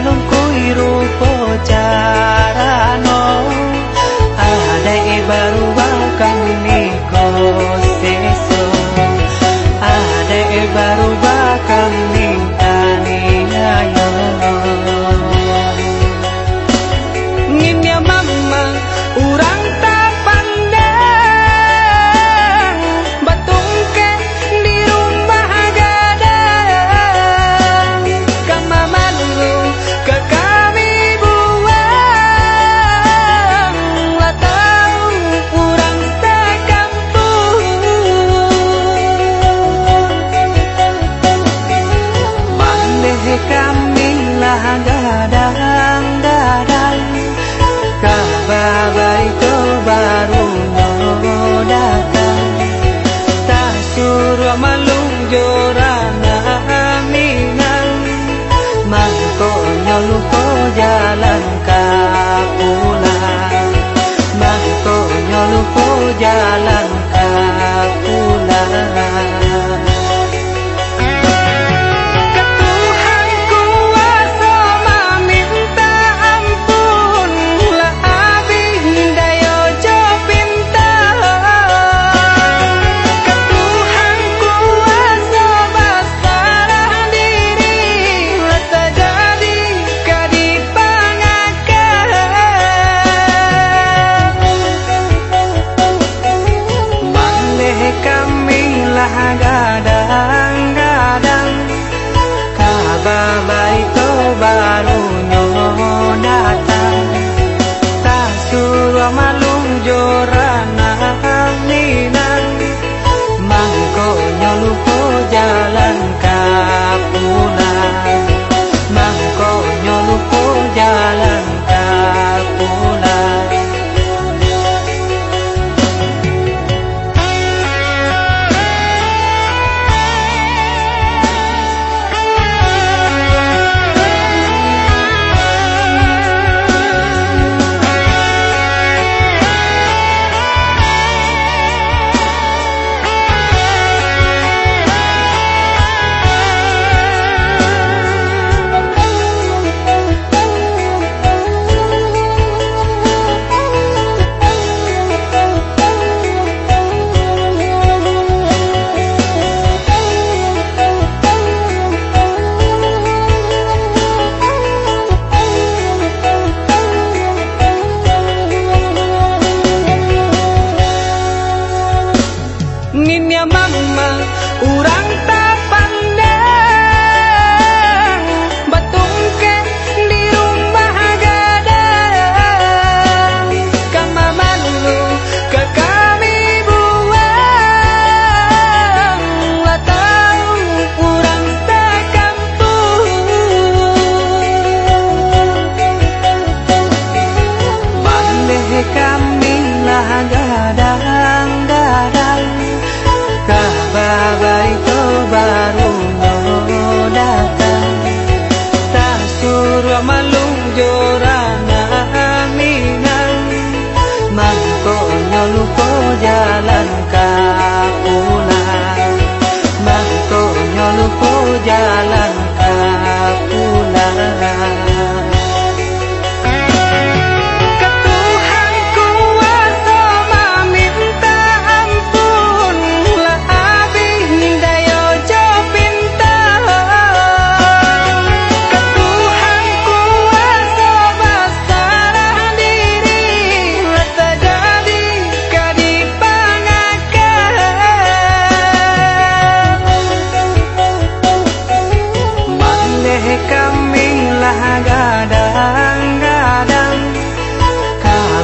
non dadang dadang kah babai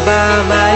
by my